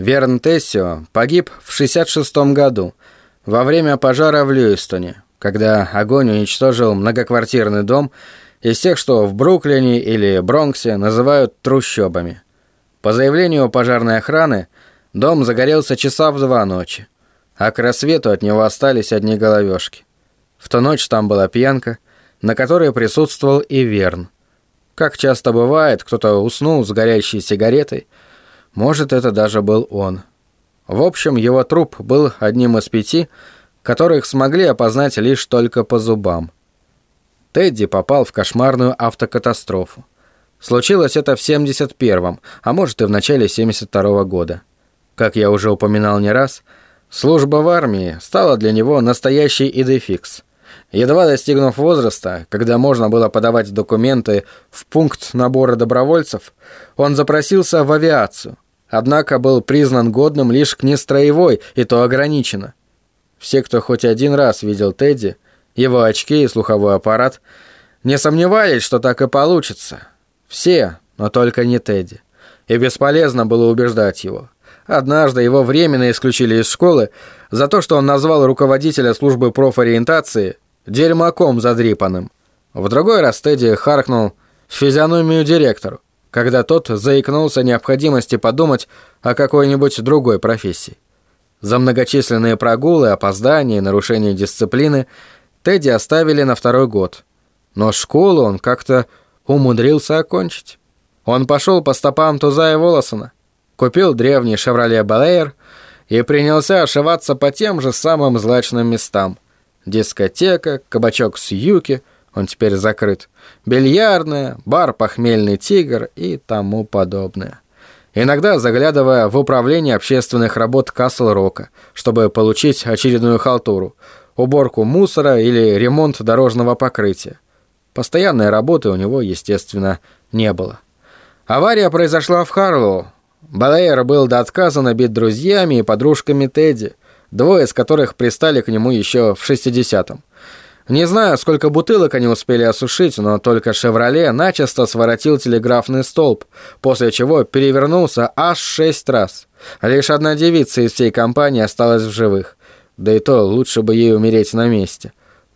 Верн Тессио погиб в 66 году во время пожара в Льюистоне, когда огонь уничтожил многоквартирный дом из тех, что в Бруклине или Бронксе называют трущобами. По заявлению пожарной охраны, дом загорелся часа в два ночи, а к рассвету от него остались одни головешки. В ту ночь там была пьянка, на которой присутствовал и Верн. Как часто бывает, кто-то уснул с горящей сигаретой, может, это даже был он. В общем, его труп был одним из пяти, которых смогли опознать лишь только по зубам. Тедди попал в кошмарную автокатастрофу. Случилось это в 71-м, а может и в начале 72-го года. Как я уже упоминал не раз, служба в армии стала для него настоящий идефикс. Едва достигнув возраста, когда можно было подавать документы в пункт набора добровольцев, он запросился в авиацию, однако был признан годным лишь к нестроевой, и то ограниченно. Все, кто хоть один раз видел Тедди, его очки и слуховой аппарат, не сомневались, что так и получится. Все, но только не Тедди. И бесполезно было убеждать его. Однажды его временно исключили из школы за то, что он назвал руководителя службы профориентации дерьмаком задрипанным. В другой раз Тедди харкнул физиономию директору, когда тот заикнулся необходимости подумать о какой-нибудь другой профессии. За многочисленные прогулы, опоздания и нарушение дисциплины Тедди оставили на второй год. Но школу он как-то умудрился окончить. Он пошел по стопам Туза и Волосона, купил древний «Шевроле Балейр» и принялся ошиваться по тем же самым злачным местам – Дискотека, кабачок с юки, он теперь закрыт, бильярдная, бар «Похмельный тигр» и тому подобное. Иногда заглядывая в управление общественных работ Касл-Рока, чтобы получить очередную халтуру, уборку мусора или ремонт дорожного покрытия. Постоянной работы у него, естественно, не было. Авария произошла в Харлоу. Балейер был до отказа набит друзьями и подружками Тедди двое из которых пристали к нему еще в 60-м. Не знаю, сколько бутылок они успели осушить, но только «Шевроле» начисто своротил телеграфный столб, после чего перевернулся аж шесть раз. Лишь одна девица из всей компании осталась в живых. Да и то лучше бы ей умереть на месте.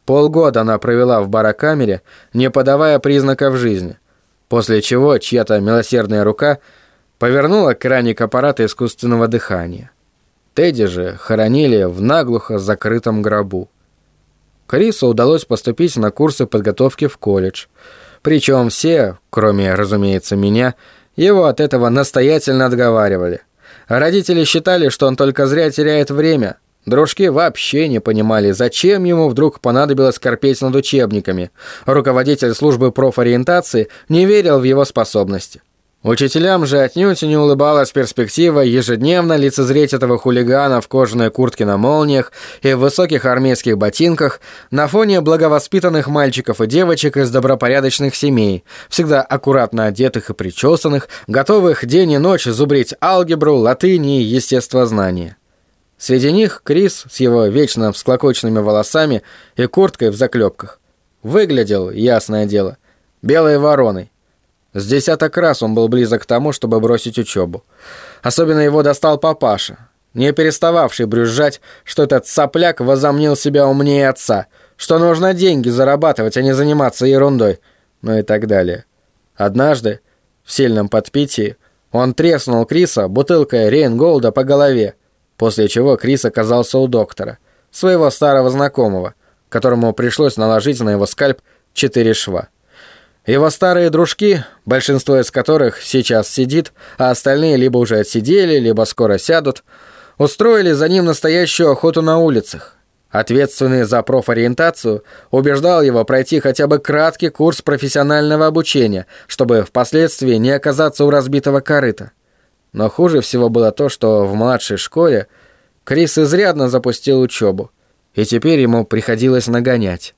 Полгода она провела в барокамере, не подавая признаков жизни. После чего чья-то милосердная рука повернула краник аппарата искусственного дыхания. Тедди же хоронили в наглухо закрытом гробу. Крису удалось поступить на курсы подготовки в колледж. Причем все, кроме, разумеется, меня, его от этого настоятельно отговаривали. Родители считали, что он только зря теряет время. Дружки вообще не понимали, зачем ему вдруг понадобилось корпеть над учебниками. Руководитель службы профориентации не верил в его способности. Учителям же отнюдь не улыбалась перспектива ежедневно лицезреть этого хулигана в кожаной куртке на молниях и в высоких армейских ботинках на фоне благовоспитанных мальчиков и девочек из добропорядочных семей, всегда аккуратно одетых и причесанных, готовых день и ночь зубрить алгебру, латынь и естествознание. Среди них Крис с его вечно всклокоченными волосами и курткой в заклепках выглядел, ясное дело, белой вороной. С десяток раз он был близок к тому, чтобы бросить учебу. Особенно его достал папаша, не перестававший брюзжать, что этот сопляк возомнил себя умнее отца, что нужно деньги зарабатывать, а не заниматься ерундой, ну и так далее. Однажды, в сильном подпитии, он треснул Криса бутылкой Рейнголда по голове, после чего Крис оказался у доктора, своего старого знакомого, которому пришлось наложить на его скальп четыре шва. Его старые дружки, большинство из которых сейчас сидит, а остальные либо уже отсидели, либо скоро сядут, устроили за ним настоящую охоту на улицах. Ответственный за профориентацию убеждал его пройти хотя бы краткий курс профессионального обучения, чтобы впоследствии не оказаться у разбитого корыта. Но хуже всего было то, что в младшей школе Крис изрядно запустил учебу, и теперь ему приходилось нагонять.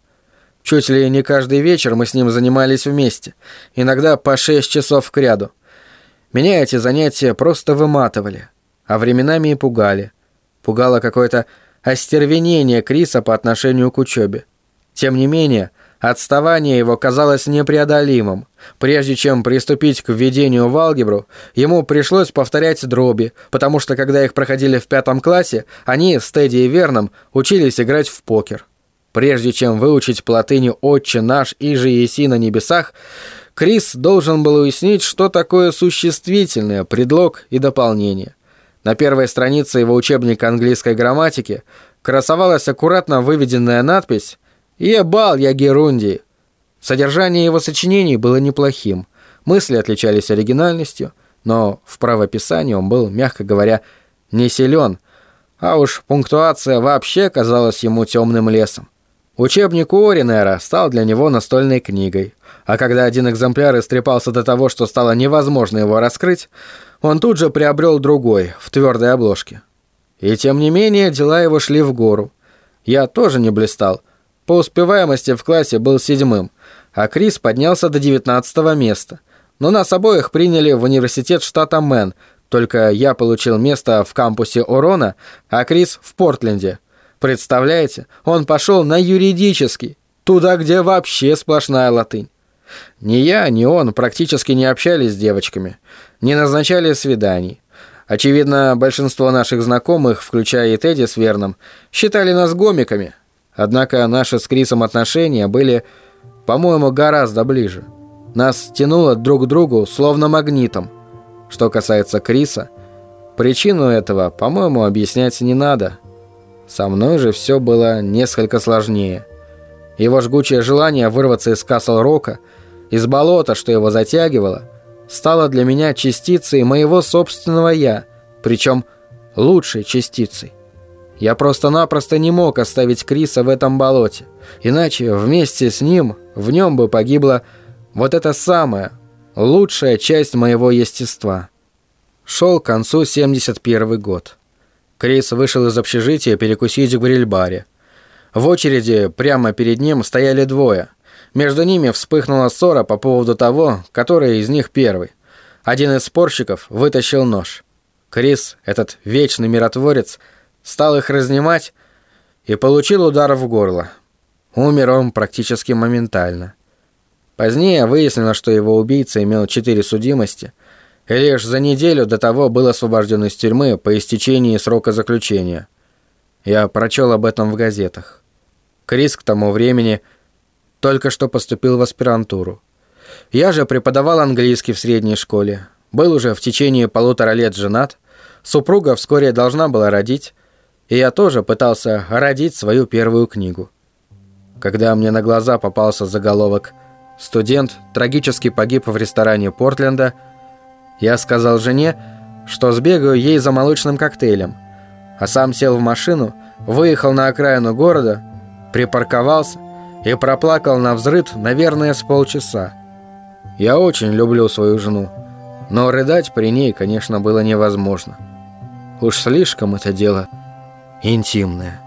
Чуть ли не каждый вечер мы с ним занимались вместе, иногда по шесть часов к ряду. Меня эти занятия просто выматывали, а временами и пугали. Пугало какое-то остервенение Криса по отношению к учебе. Тем не менее, Отставание его казалось непреодолимым. Прежде чем приступить к введению в алгебру, ему пришлось повторять дроби, потому что когда их проходили в пятом классе, они с Тедди и Верном учились играть в покер. Прежде чем выучить по латыни «Отче наш» и же еси на небесах, Крис должен был уяснить, что такое существительное, предлог и дополнение. На первой странице его учебника английской грамматики красовалась аккуратно выведенная надпись «Ебал я Герундии». Содержание его сочинений было неплохим, мысли отличались оригинальностью, но в правописании он был, мягко говоря, не силен, а уж пунктуация вообще казалась ему темным лесом. Учебник Уорренера стал для него настольной книгой, а когда один экземпляр истрепался до того, что стало невозможно его раскрыть, он тут же приобрел другой, в твердой обложке. И тем не менее дела его шли в гору. Я тоже не блистал. По успеваемости в классе был седьмым, а Крис поднялся до девятнадцатого места. Но нас обоих приняли в университет штата Мэн, только я получил место в кампусе Орона, а Крис в Портленде – Представляете, он пошел на юридический, туда, где вообще сплошная латынь. Ни я, ни он практически не общались с девочками, не назначали свиданий. Очевидно, большинство наших знакомых, включая и Тедди с Верном, считали нас гомиками. Однако наши с Крисом отношения были, по-моему, гораздо ближе. Нас тянуло друг к другу, словно магнитом. Что касается Криса, причину этого, по-моему, объяснять не надо – со мной же все было несколько сложнее. Его жгучее желание вырваться из Касл-Рока, из болота, что его затягивало, стало для меня частицей моего собственного «я», причем лучшей частицей. Я просто-напросто не мог оставить Криса в этом болоте, иначе вместе с ним в нем бы погибла вот эта самая, лучшая часть моего естества. Шел к концу 71 год. Крис вышел из общежития перекусить в гриль-баре. В очереди прямо перед ним стояли двое. Между ними вспыхнула ссора по поводу того, который из них первый. Один из спорщиков вытащил нож. Крис, этот вечный миротворец, стал их разнимать и получил удар в горло. Умер он практически моментально. Позднее выяснилось, что его убийца имел четыре судимости – лишь за неделю до того был освобожден из тюрьмы по истечении срока заключения. Я прочел об этом в газетах. Крис к тому времени только что поступил в аспирантуру. Я же преподавал английский в средней школе. Был уже в течение полутора лет женат. Супруга вскоре должна была родить. И я тоже пытался родить свою первую книгу. Когда мне на глаза попался заголовок «Студент трагически погиб в ресторане Портленда», я сказал жене, что сбегаю ей за молочным коктейлем, а сам сел в машину, выехал на окраину города, припарковался и проплакал на взрыд, наверное, с полчаса. Я очень люблю свою жену, но рыдать при ней, конечно, было невозможно. Уж слишком это дело интимное.